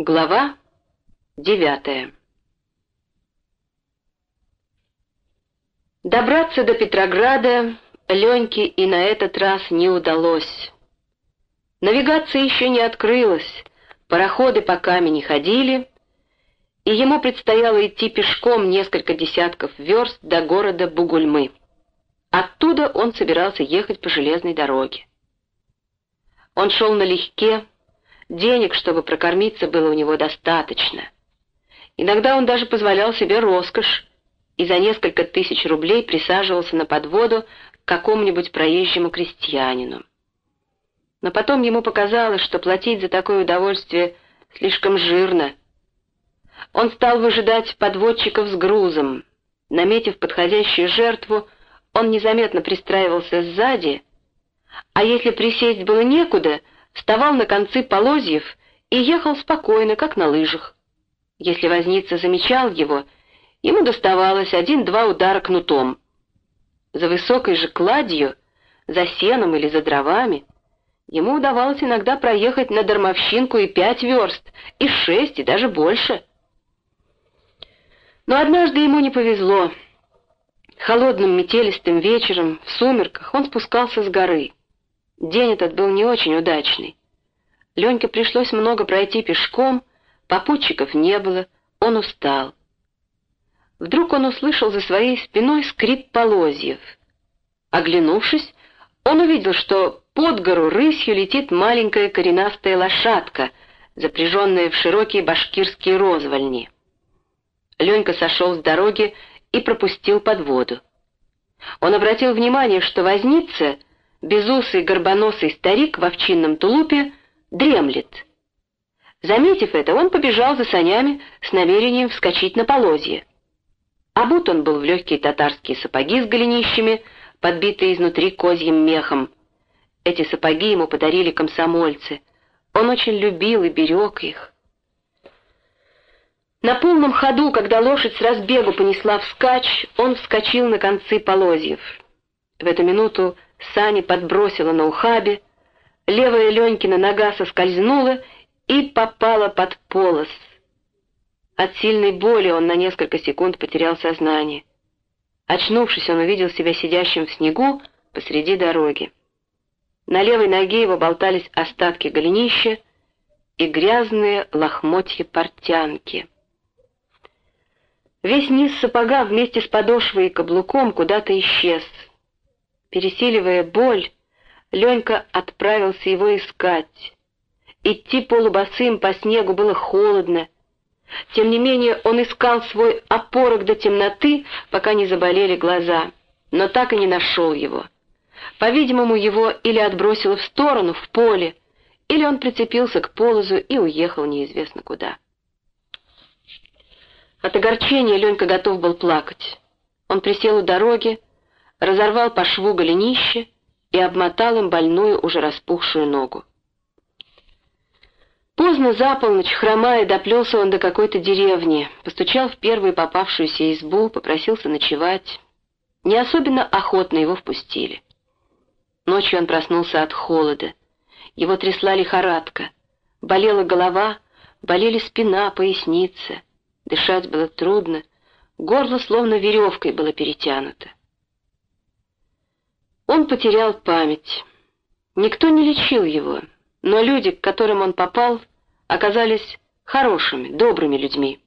Глава девятая Добраться до Петрограда Леньке и на этот раз не удалось. Навигация еще не открылась, пароходы пока не ходили, и ему предстояло идти пешком несколько десятков верст до города Бугульмы. Оттуда он собирался ехать по железной дороге. Он шел налегке, денег, чтобы прокормиться, было у него достаточно. Иногда он даже позволял себе роскошь и за несколько тысяч рублей присаживался на подводу к какому-нибудь проезжему крестьянину. Но потом ему показалось, что платить за такое удовольствие слишком жирно. Он стал выжидать подводчиков с грузом. Наметив подходящую жертву, он незаметно пристраивался сзади, а если присесть было некуда, вставал на концы полозьев и ехал спокойно, как на лыжах. Если возница замечал его, ему доставалось один-два удара кнутом. За высокой же кладью, за сеном или за дровами, ему удавалось иногда проехать на дармовщинку и пять верст, и шесть, и даже больше. Но однажды ему не повезло. Холодным метелистым вечером, в сумерках, он спускался с горы. День этот был не очень удачный. Леньке пришлось много пройти пешком, попутчиков не было, он устал. Вдруг он услышал за своей спиной скрип полозьев. Оглянувшись, он увидел, что под гору рысью летит маленькая коренастая лошадка, запряженная в широкие башкирские розвальни. Ленька сошел с дороги и пропустил под воду. Он обратил внимание, что возница, безусый горбоносый старик в овчинном тулупе, дремлет. Заметив это, он побежал за санями с намерением вскочить на полозье. Обут он был в легкие татарские сапоги с голенищами, подбитые изнутри козьим мехом. Эти сапоги ему подарили комсомольцы. Он очень любил и берег их. На полном ходу, когда лошадь с разбегу понесла вскачь, он вскочил на концы полозьев. В эту минуту сани подбросила на ухабе, левая Ленькина нога соскользнула и попала под полос. От сильной боли он на несколько секунд потерял сознание. Очнувшись, он увидел себя сидящим в снегу посреди дороги. На левой ноге его болтались остатки голенища и грязные лохмотья портянки. Весь низ сапога вместе с подошвой и каблуком куда-то исчез. Пересиливая боль, Ленька отправился его искать. Идти полубосым по снегу было холодно. Тем не менее он искал свой опорок до темноты, пока не заболели глаза, но так и не нашел его. По-видимому, его или отбросило в сторону, в поле, или он прицепился к полозу и уехал неизвестно куда. От огорчения Ленька готов был плакать. Он присел у дороги, разорвал по шву голенище и обмотал им больную, уже распухшую ногу. Поздно за полночь, хромая, доплелся он до какой-то деревни, постучал в первую попавшуюся избу, попросился ночевать. Не особенно охотно его впустили. Ночью он проснулся от холода. Его трясла лихорадка. Болела голова, болели спина, поясница. Дышать было трудно, горло словно веревкой было перетянуто. Он потерял память. Никто не лечил его, но люди, к которым он попал, оказались хорошими, добрыми людьми.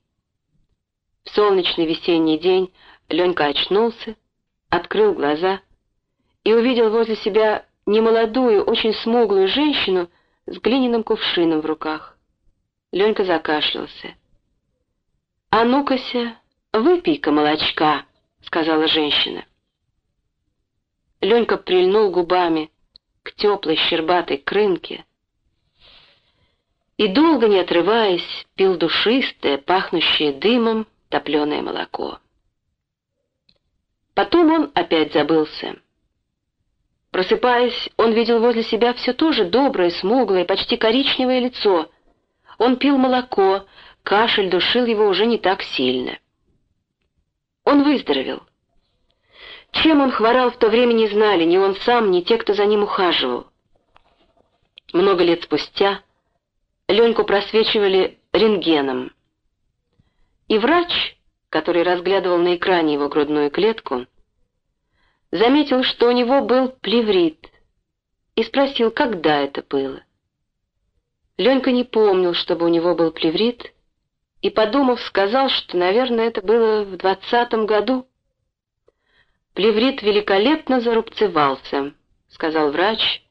В солнечный весенний день Ленька очнулся, открыл глаза и увидел возле себя немолодую, очень смуглую женщину с глиняным кувшином в руках. Ленька закашлялся. «А ну-кася, выпей-ка молочка», — сказала женщина. Ленька прильнул губами к теплой щербатой крынке и, долго не отрываясь, пил душистое, пахнущее дымом, топленое молоко. Потом он опять забылся. Просыпаясь, он видел возле себя все то же доброе, смуглое, почти коричневое лицо. Он пил молоко, Кашель душил его уже не так сильно. Он выздоровел. Чем он хворал в то время не знали ни он сам, ни те, кто за ним ухаживал. Много лет спустя Леньку просвечивали рентгеном. И врач, который разглядывал на экране его грудную клетку, заметил, что у него был плеврит, и спросил, когда это было. Ленька не помнил, чтобы у него был плеврит, и, подумав, сказал, что, наверное, это было в двадцатом году. «Плеврит великолепно зарубцевался», — сказал врач,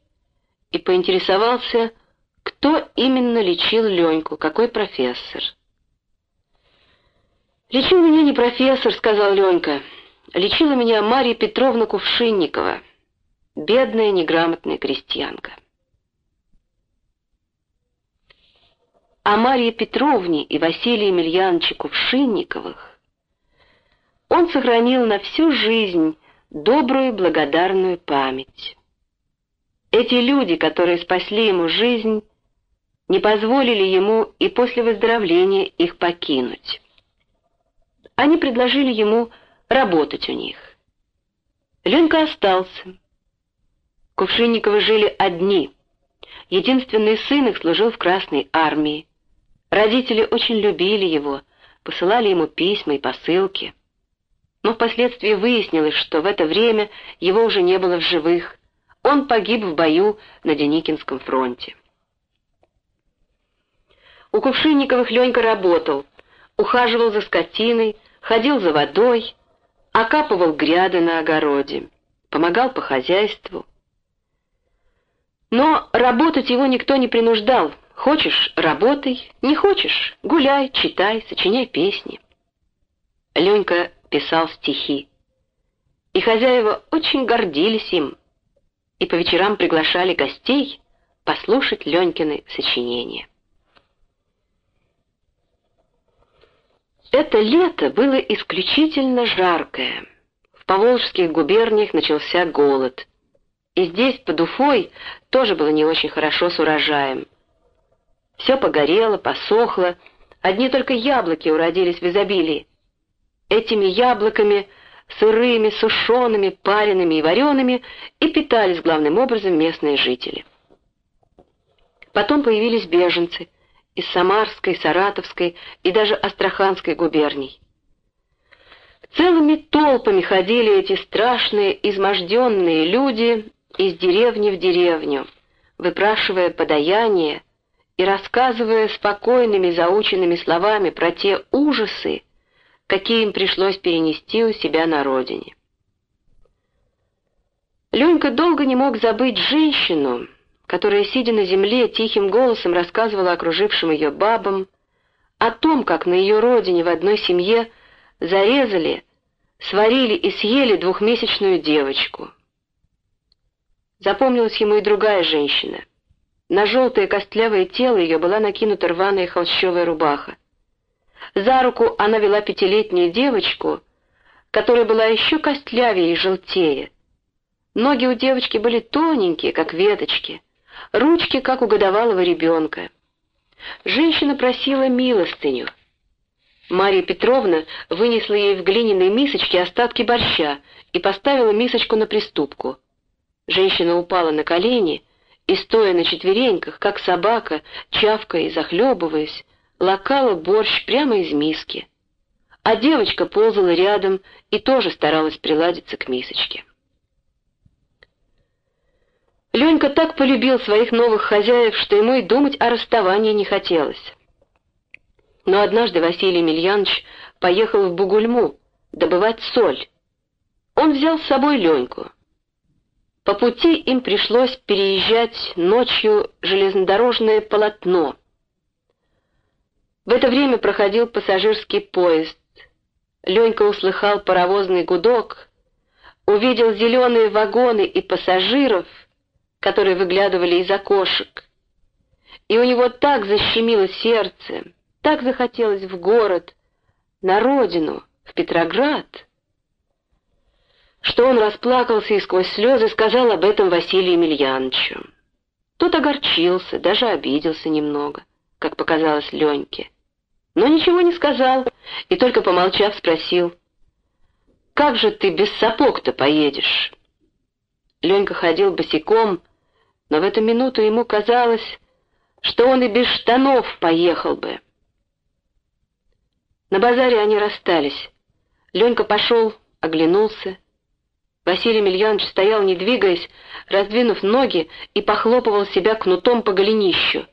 и поинтересовался, кто именно лечил Леньку, какой профессор. «Лечил меня не профессор», — сказал Ленька. «Лечила меня Марья Петровна Кувшинникова, бедная неграмотная крестьянка». О Марье Петровне и Василии Емельяновиче Кувшинниковых он сохранил на всю жизнь добрую благодарную память. Эти люди, которые спасли ему жизнь, не позволили ему и после выздоровления их покинуть. Они предложили ему работать у них. Ленька остался. Кувшинниковы жили одни. Единственный сын их служил в Красной армии. Родители очень любили его, посылали ему письма и посылки. Но впоследствии выяснилось, что в это время его уже не было в живых. Он погиб в бою на Деникинском фронте. У Кувшинниковых Ленька работал, ухаживал за скотиной, ходил за водой, окапывал гряды на огороде, помогал по хозяйству. Но работать его никто не принуждал. Хочешь — работай, не хочешь — гуляй, читай, сочиняй песни. Ленька писал стихи, и хозяева очень гордились им, и по вечерам приглашали гостей послушать Ленькины сочинения. Это лето было исключительно жаркое. В Поволжских губерниях начался голод. И здесь, под Уфой, тоже было не очень хорошо с урожаем. Все погорело, посохло, одни только яблоки уродились в изобилии. Этими яблоками, сырыми, сушеными, пареными и вареными, и питались главным образом местные жители. Потом появились беженцы — из Самарской, Саратовской и даже Астраханской губерний. Целыми толпами ходили эти страшные, изможденные люди из деревни в деревню, выпрашивая подаяние и рассказывая спокойными заученными словами про те ужасы, какие им пришлось перенести у себя на родине. Ленька долго не мог забыть женщину, которая, сидя на земле, тихим голосом рассказывала окружившим ее бабам о том, как на ее родине в одной семье зарезали, сварили и съели двухмесячную девочку. Запомнилась ему и другая женщина. На желтое костлявое тело ее была накинута рваная холщовая рубаха. За руку она вела пятилетнюю девочку, которая была еще костлявее и желтее. Ноги у девочки были тоненькие, как веточки — ручки, как у годовалого ребенка. Женщина просила милостыню. Мария Петровна вынесла ей в глиняной мисочке остатки борща и поставила мисочку на приступку. Женщина упала на колени и, стоя на четвереньках, как собака, чавкая и захлебываясь, лакала борщ прямо из миски. А девочка ползала рядом и тоже старалась приладиться к мисочке. Ленька так полюбил своих новых хозяев, что ему и думать о расставании не хотелось. Но однажды Василий Емельянович поехал в Бугульму добывать соль. Он взял с собой Леньку. По пути им пришлось переезжать ночью железнодорожное полотно. В это время проходил пассажирский поезд. Ленька услыхал паровозный гудок, увидел зеленые вагоны и пассажиров — которые выглядывали из окошек. И у него так защемило сердце, так захотелось в город, на родину, в Петроград, что он расплакался и сквозь слезы сказал об этом Василию Емельяновичу. Тот огорчился, даже обиделся немного, как показалось Леньке. Но ничего не сказал и только помолчав спросил, «Как же ты без сапог-то поедешь?» Ленька ходил босиком, но в эту минуту ему казалось, что он и без штанов поехал бы. На базаре они расстались. Ленька пошел, оглянулся. Василий Емельянович стоял, не двигаясь, раздвинув ноги и похлопывал себя кнутом по голенищу.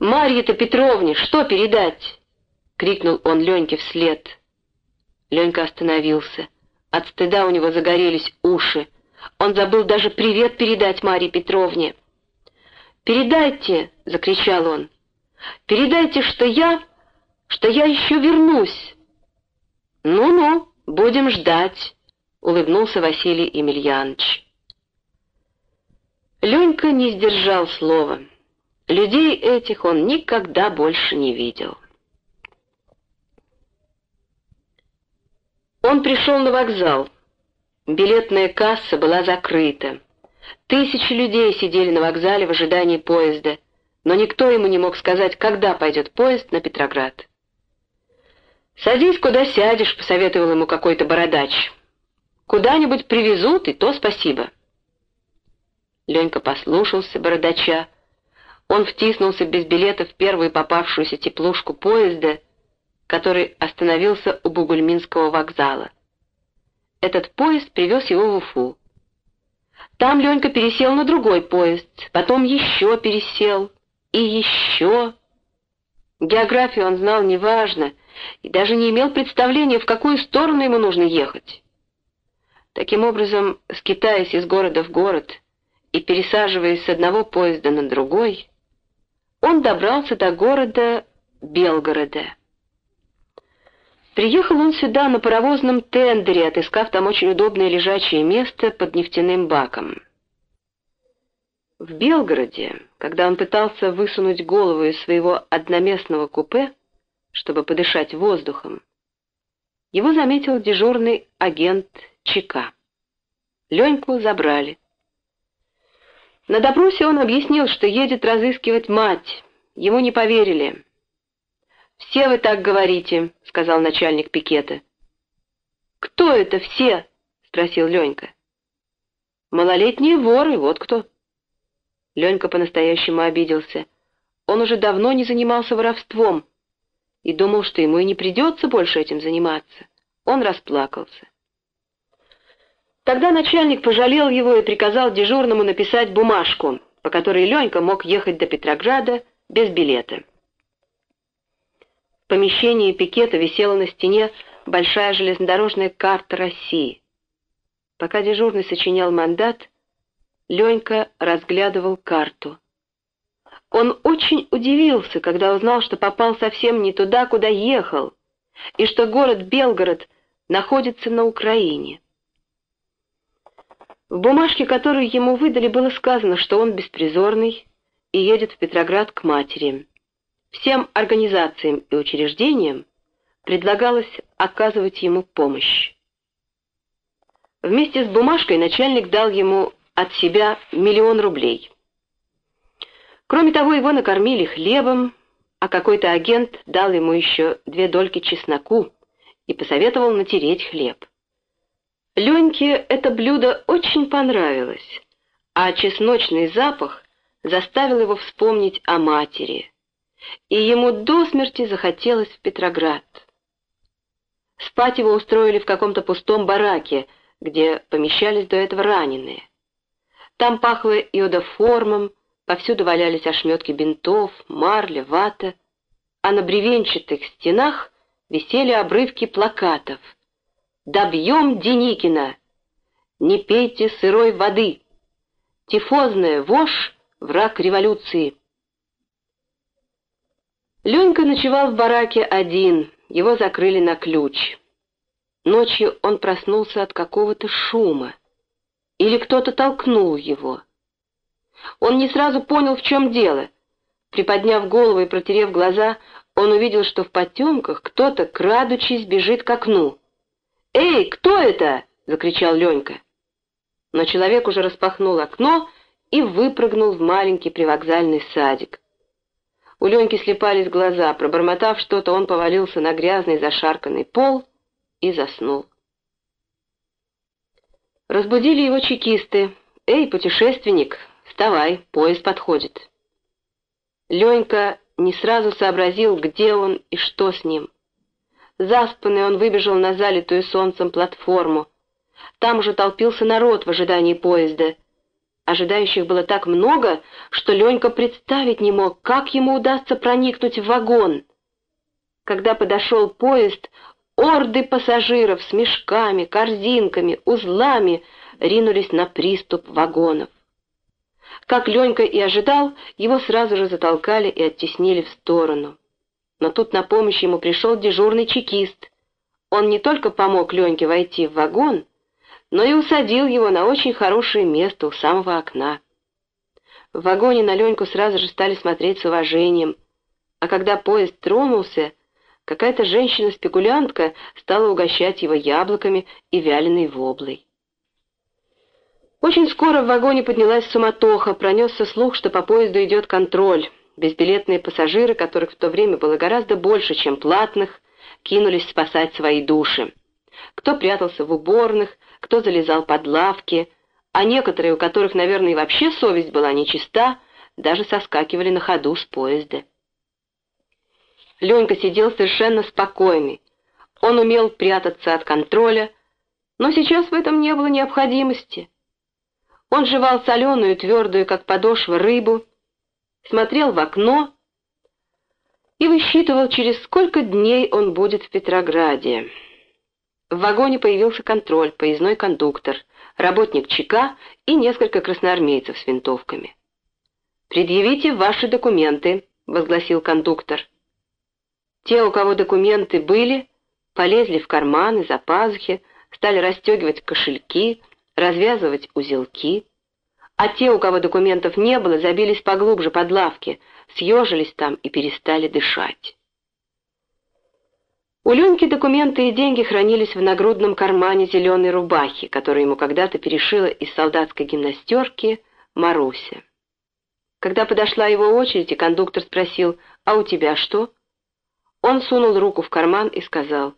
«Марье-то Петровне что передать?» — крикнул он Леньке вслед. Ленька остановился. От стыда у него загорелись уши. Он забыл даже привет передать Марье Петровне. «Передайте!» — закричал он. «Передайте, что я... что я еще вернусь!» «Ну-ну, будем ждать!» — улыбнулся Василий Емельянович. Ленька не сдержал слова. Людей этих он никогда больше не видел. Он пришел на вокзал. Билетная касса была закрыта. Тысячи людей сидели на вокзале в ожидании поезда, но никто ему не мог сказать, когда пойдет поезд на Петроград. «Садись, куда сядешь», — посоветовал ему какой-то бородач. «Куда-нибудь привезут, и то спасибо». Ленька послушался бородача. Он втиснулся без билета в первую попавшуюся теплушку поезда — который остановился у Бугульминского вокзала. Этот поезд привез его в Уфу. Там Ленька пересел на другой поезд, потом еще пересел, и еще. Географию он знал неважно, и даже не имел представления, в какую сторону ему нужно ехать. Таким образом, скитаясь из города в город и пересаживаясь с одного поезда на другой, он добрался до города Белгорода. Приехал он сюда на паровозном тендере, отыскав там очень удобное лежачее место под нефтяным баком. В Белгороде, когда он пытался высунуть голову из своего одноместного купе, чтобы подышать воздухом, его заметил дежурный агент ЧК. Леньку забрали. На допросе он объяснил, что едет разыскивать мать. Ему не поверили. «Все вы так говорите», — сказал начальник пикета. «Кто это все?» — спросил Ленька. «Малолетние воры, вот кто». Ленька по-настоящему обиделся. Он уже давно не занимался воровством и думал, что ему и не придется больше этим заниматься. Он расплакался. Тогда начальник пожалел его и приказал дежурному написать бумажку, по которой Ленька мог ехать до Петрограда без билета помещении пикета висела на стене большая железнодорожная карта России. Пока дежурный сочинял мандат, Ленька разглядывал карту. Он очень удивился, когда узнал, что попал совсем не туда, куда ехал, и что город Белгород находится на Украине. В бумажке, которую ему выдали, было сказано, что он беспризорный и едет в Петроград к матери. Всем организациям и учреждениям предлагалось оказывать ему помощь. Вместе с бумажкой начальник дал ему от себя миллион рублей. Кроме того, его накормили хлебом, а какой-то агент дал ему еще две дольки чесноку и посоветовал натереть хлеб. Леньке это блюдо очень понравилось, а чесночный запах заставил его вспомнить о матери, и ему до смерти захотелось в Петроград. Спать его устроили в каком-то пустом бараке, где помещались до этого раненые. Там пахло иодоформом, повсюду валялись ошметки бинтов, марля, вата, а на бревенчатых стенах висели обрывки плакатов. «Добьем Деникина! Не пейте сырой воды! Тифозная вошь — враг революции!» Ленька ночевал в бараке один, его закрыли на ключ. Ночью он проснулся от какого-то шума. Или кто-то толкнул его. Он не сразу понял, в чем дело. Приподняв голову и протерев глаза, он увидел, что в потемках кто-то, крадучись, бежит к окну. «Эй, кто это?» — закричал Ленька. Но человек уже распахнул окно и выпрыгнул в маленький привокзальный садик. У Леньки слепались глаза. Пробормотав что-то, он повалился на грязный зашарканный пол и заснул. Разбудили его чекисты. «Эй, путешественник, вставай, поезд подходит». Ленька не сразу сообразил, где он и что с ним. Заспанный он выбежал на залитую солнцем платформу. Там уже толпился народ в ожидании поезда. Ожидающих было так много, что Ленька представить не мог, как ему удастся проникнуть в вагон. Когда подошел поезд, орды пассажиров с мешками, корзинками, узлами ринулись на приступ вагонов. Как Ленька и ожидал, его сразу же затолкали и оттеснили в сторону. Но тут на помощь ему пришел дежурный чекист. Он не только помог Леньке войти в вагон, но и усадил его на очень хорошее место у самого окна. В вагоне на Леньку сразу же стали смотреть с уважением, а когда поезд тронулся, какая-то женщина-спекулянтка стала угощать его яблоками и вяленой воблой. Очень скоро в вагоне поднялась суматоха, пронесся слух, что по поезду идет контроль. Безбилетные пассажиры, которых в то время было гораздо больше, чем платных, кинулись спасать свои души. Кто прятался в уборных, кто залезал под лавки, а некоторые, у которых, наверное, и вообще совесть была нечиста, даже соскакивали на ходу с поезда. Ленька сидел совершенно спокойный. Он умел прятаться от контроля, но сейчас в этом не было необходимости. Он жевал соленую, твердую, как подошва, рыбу, смотрел в окно и высчитывал, через сколько дней он будет в Петрограде. В вагоне появился контроль, поездной кондуктор, работник ЧК и несколько красноармейцев с винтовками. «Предъявите ваши документы», — возгласил кондуктор. Те, у кого документы были, полезли в карманы, за пазухи, стали расстегивать кошельки, развязывать узелки. А те, у кого документов не было, забились поглубже под лавки, съежились там и перестали дышать. У Леньки документы и деньги хранились в нагрудном кармане зеленой рубахи, которую ему когда-то перешила из солдатской гимнастерки Маруся. Когда подошла его очередь, и кондуктор спросил, «А у тебя что?» Он сунул руку в карман и сказал,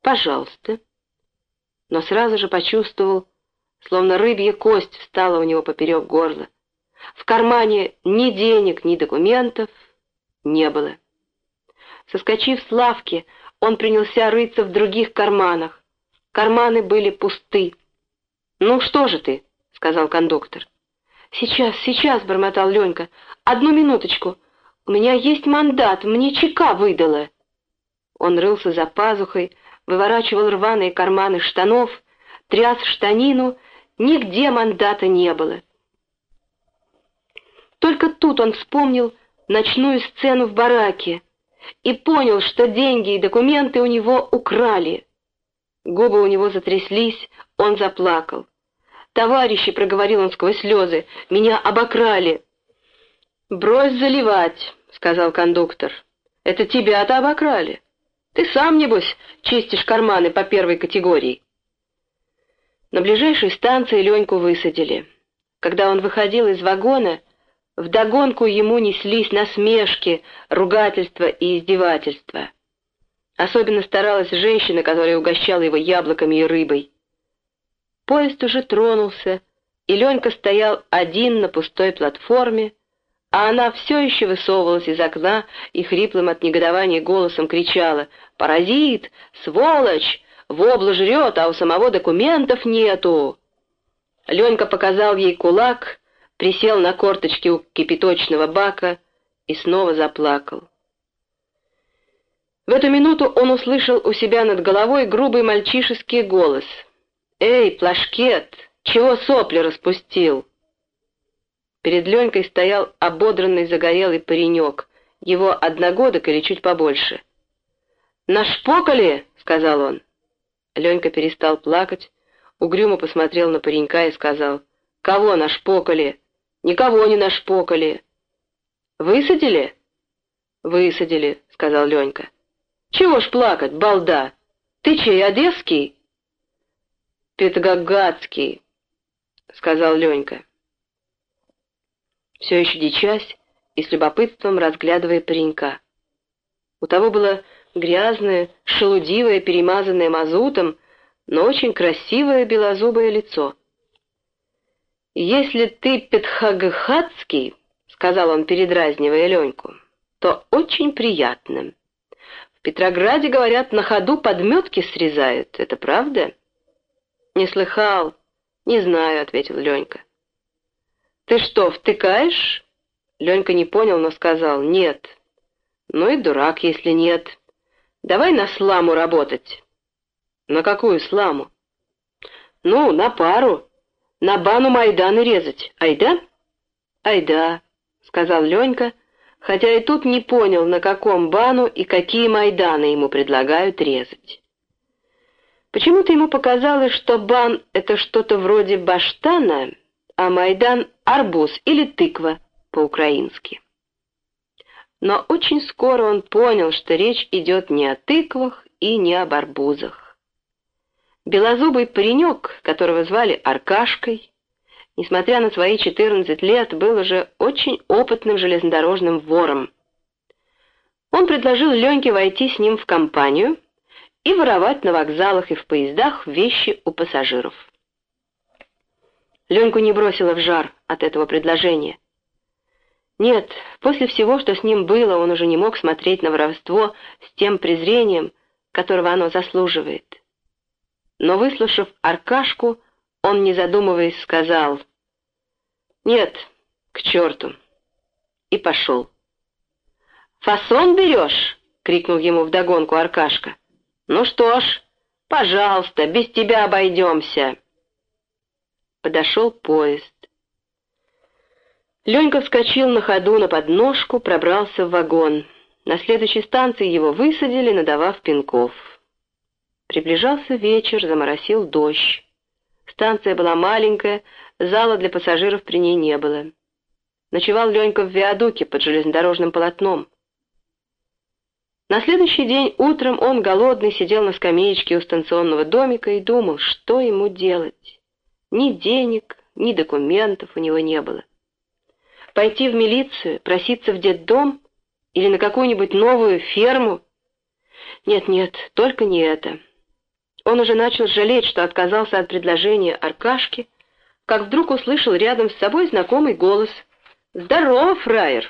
«Пожалуйста». Но сразу же почувствовал, словно рыбья кость встала у него поперек горла. В кармане ни денег, ни документов не было. Соскочив с лавки, он принялся рыться в других карманах. Карманы были пусты. «Ну что же ты?» — сказал кондуктор. «Сейчас, сейчас», — бормотал Ленька. «Одну минуточку. У меня есть мандат, мне чека выдала». Он рылся за пазухой, выворачивал рваные карманы штанов, тряс штанину, нигде мандата не было. Только тут он вспомнил ночную сцену в бараке, и понял, что деньги и документы у него украли. Губы у него затряслись, он заплакал. «Товарищи», — проговорил он сквозь слезы, — «меня обокрали». «Брось заливать», — сказал кондуктор. «Это тебя-то обокрали. Ты сам, небось, чистишь карманы по первой категории». На ближайшей станции Леньку высадили. Когда он выходил из вагона, Вдогонку ему неслись насмешки, ругательства и издевательства. Особенно старалась женщина, которая угощала его яблоками и рыбой. Поезд уже тронулся, и Ленька стоял один на пустой платформе, а она все еще высовывалась из окна и хриплым от негодования голосом кричала «Паразит! Сволочь! Вобла жрет, а у самого документов нету!» Ленька показал ей кулак, присел на корточки у кипяточного бака и снова заплакал. В эту минуту он услышал у себя над головой грубый мальчишеский голос. «Эй, плашкет, чего сопли распустил?» Перед Ленькой стоял ободранный загорелый паренек, его одногодок или чуть побольше. «Нашпокали?» — сказал он. Ленька перестал плакать, угрюмо посмотрел на паренька и сказал, «Кого нашпокали?» Никого не нашпокали. Высадили? Высадили, сказал Ленька. Чего ж плакать, балда? Ты чей, одесский? Петроградский, сказал Ленька. Все еще дичась и с любопытством разглядывая паренька. У того было грязное, шелудивое, перемазанное мазутом, но очень красивое белозубое лицо. «Если ты Петхагхатский, — сказал он, передразнивая Леньку, — то очень приятным. В Петрограде, говорят, на ходу подметки срезают. Это правда?» «Не слыхал. Не знаю», — ответил Ленька. «Ты что, втыкаешь?» Ленька не понял, но сказал «нет». «Ну и дурак, если нет. Давай на сламу работать». «На какую сламу?» «Ну, на пару. На бану Майданы резать. Айда?» «Айда», — сказал Ленька, хотя и тут не понял, на каком бану и какие Майданы ему предлагают резать. Почему-то ему показалось, что бан — это что-то вроде баштана, а Майдан — арбуз или тыква по-украински. Но очень скоро он понял, что речь идет не о тыквах и не об арбузах. Белозубый паренек, которого звали Аркашкой, несмотря на свои 14 лет, был уже очень опытным железнодорожным вором. Он предложил Леньке войти с ним в компанию и воровать на вокзалах и в поездах вещи у пассажиров. Леньку не бросило в жар от этого предложения. Нет, после всего, что с ним было, он уже не мог смотреть на воровство с тем презрением, которого оно заслуживает. Но, выслушав Аркашку, он, не задумываясь, сказал «Нет, к черту!» и пошел. «Фасон берешь?» — крикнул ему вдогонку Аркашка. «Ну что ж, пожалуйста, без тебя обойдемся!» Подошел поезд. Ленька вскочил на ходу на подножку, пробрался в вагон. На следующей станции его высадили, надавав пинков. Приближался вечер, заморосил дождь. Станция была маленькая, зала для пассажиров при ней не было. Ночевал Ленька в виадуке под железнодорожным полотном. На следующий день утром он, голодный, сидел на скамеечке у станционного домика и думал, что ему делать. Ни денег, ни документов у него не было. Пойти в милицию, проситься в детдом или на какую-нибудь новую ферму? Нет-нет, только не это. Он уже начал жалеть, что отказался от предложения Аркашки, как вдруг услышал рядом с собой знакомый голос. «Здорово, фраер!»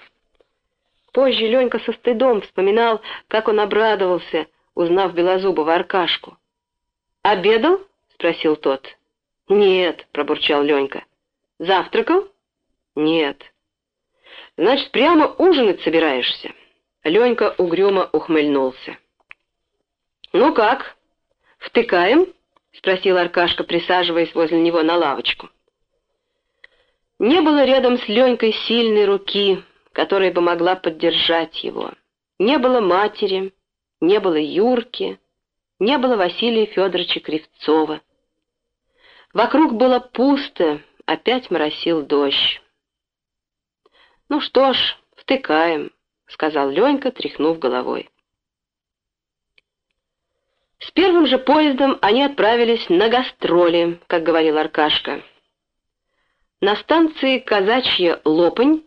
Позже Ленька со стыдом вспоминал, как он обрадовался, узнав Белозубова Аркашку. «Обедал?» — спросил тот. «Нет», — пробурчал Ленька. «Завтракал?» «Нет». «Значит, прямо ужинать собираешься?» Ленька угрюмо ухмыльнулся. «Ну как, «Втыкаем?» — спросил Аркашка, присаживаясь возле него на лавочку. Не было рядом с Ленькой сильной руки, которая бы могла поддержать его. Не было матери, не было Юрки, не было Василия Федоровича Кривцова. Вокруг было пусто, опять моросил дождь. «Ну что ж, втыкаем», — сказал Ленька, тряхнув головой. С первым же поездом они отправились на гастроли, как говорил Аркашка. На станции Казачья Лопань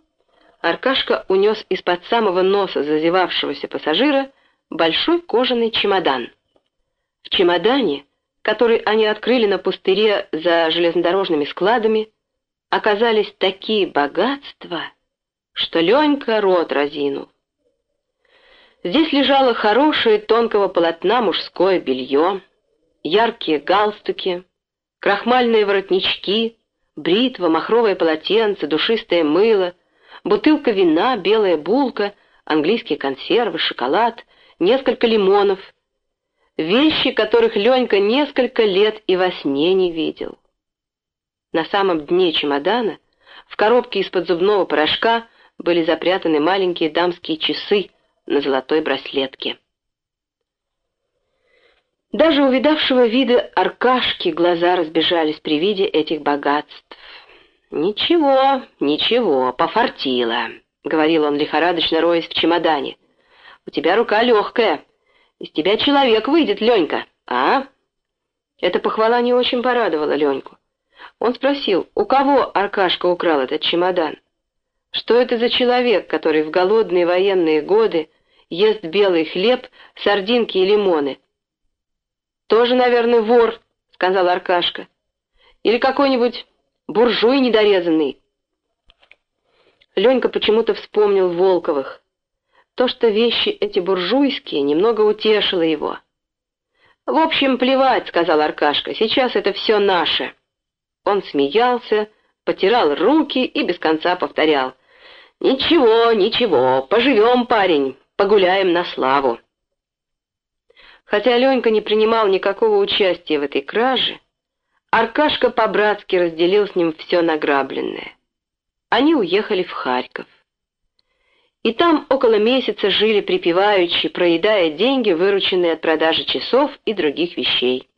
Аркашка унес из-под самого носа зазевавшегося пассажира большой кожаный чемодан. В чемодане, который они открыли на пустыре за железнодорожными складами, оказались такие богатства, что Ленька рот разинул. Здесь лежало хорошее тонкого полотна мужское белье, яркие галстуки, крахмальные воротнички, бритва, махровое полотенце, душистое мыло, бутылка вина, белая булка, английские консервы, шоколад, несколько лимонов. Вещи, которых Ленька несколько лет и во сне не видел. На самом дне чемодана, в коробке из-под зубного порошка, были запрятаны маленькие дамские часы, на золотой браслетке. Даже увидавшего вида Аркашки глаза разбежались при виде этих богатств. «Ничего, ничего, пофартило», — говорил он, лихорадочно роясь в чемодане. «У тебя рука легкая. Из тебя человек выйдет, Ленька, а?» Эта похвала не очень порадовала Леньку. Он спросил, у кого Аркашка украл этот чемодан? Что это за человек, который в голодные военные годы ест белый хлеб, сардинки и лимоны. «Тоже, наверное, вор», — сказал Аркашка. «Или какой-нибудь буржуй недорезанный». Ленька почему-то вспомнил Волковых. То, что вещи эти буржуйские, немного утешило его. «В общем, плевать», — сказал Аркашка, — «сейчас это все наше». Он смеялся, потирал руки и без конца повторял. «Ничего, ничего, поживем, парень, погуляем на славу». Хотя Ленька не принимал никакого участия в этой краже, Аркашка по-братски разделил с ним все награбленное. Они уехали в Харьков. И там около месяца жили припеваючи, проедая деньги, вырученные от продажи часов и других вещей.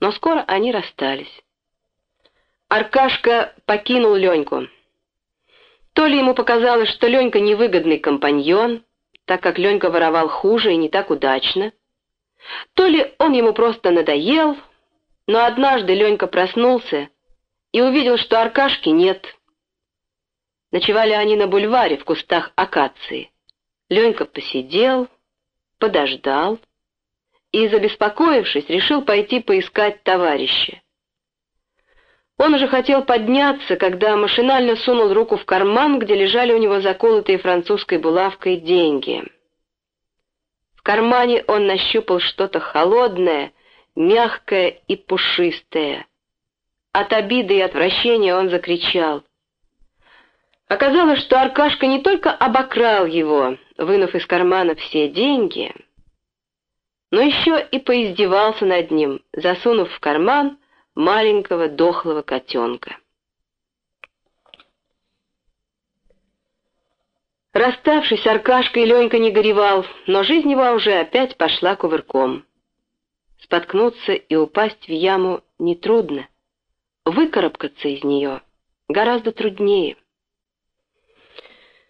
Но скоро они расстались. Аркашка покинул Леньку. То ли ему показалось, что Ленька невыгодный компаньон, так как Ленька воровал хуже и не так удачно, то ли он ему просто надоел, но однажды Ленька проснулся и увидел, что Аркашки нет. Ночевали они на бульваре в кустах акации. Ленька посидел, подождал и, забеспокоившись, решил пойти поискать товарища. Он уже хотел подняться, когда машинально сунул руку в карман, где лежали у него заколотые французской булавкой деньги. В кармане он нащупал что-то холодное, мягкое и пушистое. От обиды и отвращения он закричал. Оказалось, что Аркашка не только обокрал его, вынув из кармана все деньги, но еще и поиздевался над ним, засунув в карман маленького дохлого котенка. Расставшись, Аркашка и Ленька не горевал, но жизнь его уже опять пошла кувырком. Споткнуться и упасть в яму нетрудно. Выкарабкаться из нее гораздо труднее.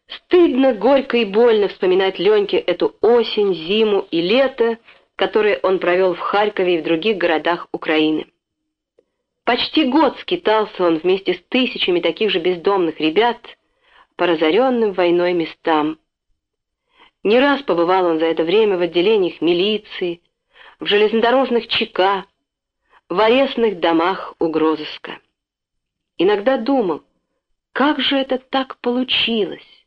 Стыдно, горько и больно вспоминать Леньке эту осень, зиму и лето, которые он провел в Харькове и в других городах Украины. Почти год скитался он вместе с тысячами таких же бездомных ребят по разоренным войной местам. Не раз побывал он за это время в отделениях милиции, в железнодорожных ЧК, в арестных домах угрозыска. Иногда думал, как же это так получилось?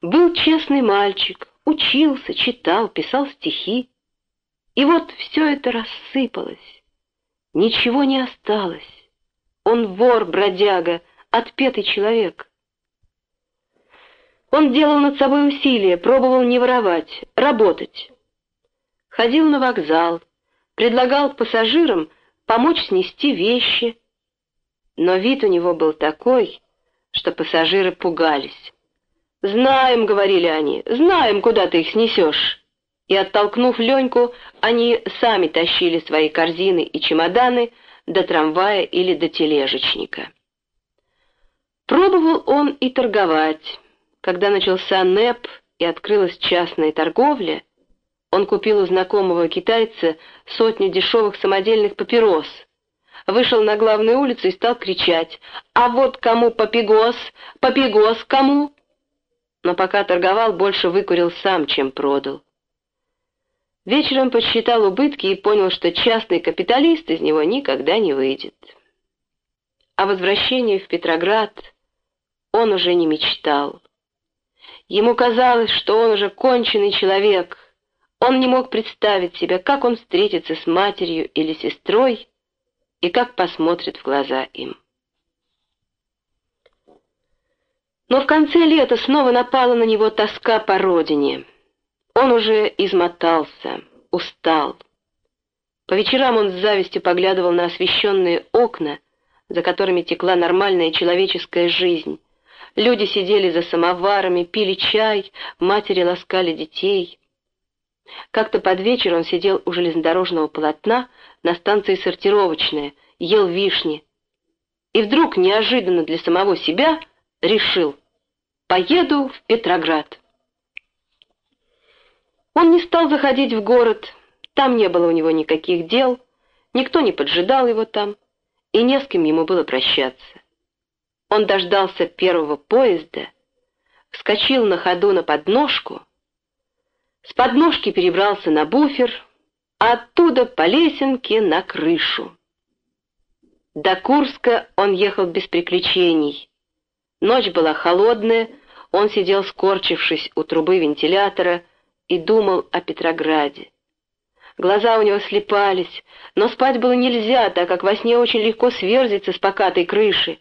Был честный мальчик, учился, читал, писал стихи. И вот все это рассыпалось. Ничего не осталось. Он вор, бродяга, отпетый человек. Он делал над собой усилия, пробовал не воровать, работать. Ходил на вокзал, предлагал пассажирам помочь снести вещи. Но вид у него был такой, что пассажиры пугались. «Знаем», — говорили они, — «знаем, куда ты их снесешь». И, оттолкнув Леньку, они сами тащили свои корзины и чемоданы до трамвая или до тележечника. Пробовал он и торговать. Когда начался НЭП и открылась частная торговля, он купил у знакомого китайца сотню дешевых самодельных папирос, вышел на главную улицу и стал кричать «А вот кому папигос? Папигос кому?» но пока торговал, больше выкурил сам, чем продал. Вечером подсчитал убытки и понял, что частный капиталист из него никогда не выйдет. О возвращении в Петроград он уже не мечтал. Ему казалось, что он уже конченый человек. Он не мог представить себя, как он встретится с матерью или сестрой и как посмотрит в глаза им. Но в конце лета снова напала на него тоска по родине. Он уже измотался, устал. По вечерам он с завистью поглядывал на освещенные окна, за которыми текла нормальная человеческая жизнь. Люди сидели за самоварами, пили чай, матери ласкали детей. Как-то под вечер он сидел у железнодорожного полотна на станции сортировочная, ел вишни. И вдруг, неожиданно для самого себя, решил «Поеду в Петроград». Он не стал заходить в город, там не было у него никаких дел, никто не поджидал его там, и не с кем ему было прощаться. Он дождался первого поезда, вскочил на ходу на подножку, с подножки перебрался на буфер, а оттуда по лесенке на крышу. До Курска он ехал без приключений, Ночь была холодная, он сидел скорчившись у трубы вентилятора и думал о Петрограде. Глаза у него слепались, но спать было нельзя, так как во сне очень легко сверзиться с покатой крыши.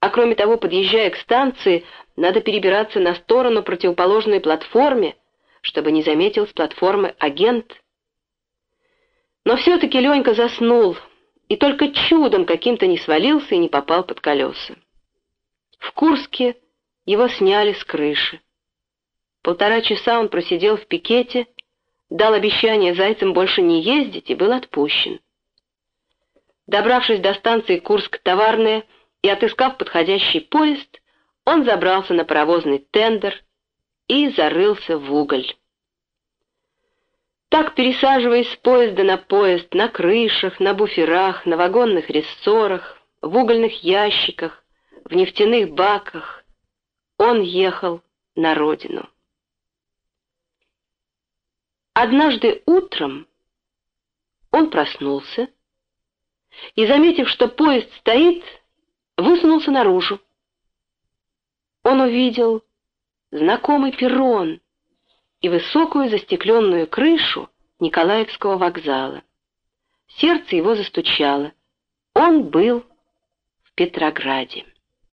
А кроме того, подъезжая к станции, надо перебираться на сторону противоположной платформе, чтобы не заметил с платформы агент. Но все-таки Ленька заснул, и только чудом каким-то не свалился и не попал под колеса. В Курске его сняли с крыши. Полтора часа он просидел в пикете, дал обещание зайцам больше не ездить и был отпущен. Добравшись до станции Курск-Товарная и отыскав подходящий поезд, он забрался на паровозный тендер и зарылся в уголь. Так, пересаживаясь с поезда на поезд, на крышах, на буферах, на вагонных рессорах, в угольных ящиках, в нефтяных баках, он ехал на родину. Однажды утром он проснулся и, заметив, что поезд стоит, высунулся наружу. Он увидел знакомый перрон и высокую застекленную крышу Николаевского вокзала. Сердце его застучало. Он был в Петрограде.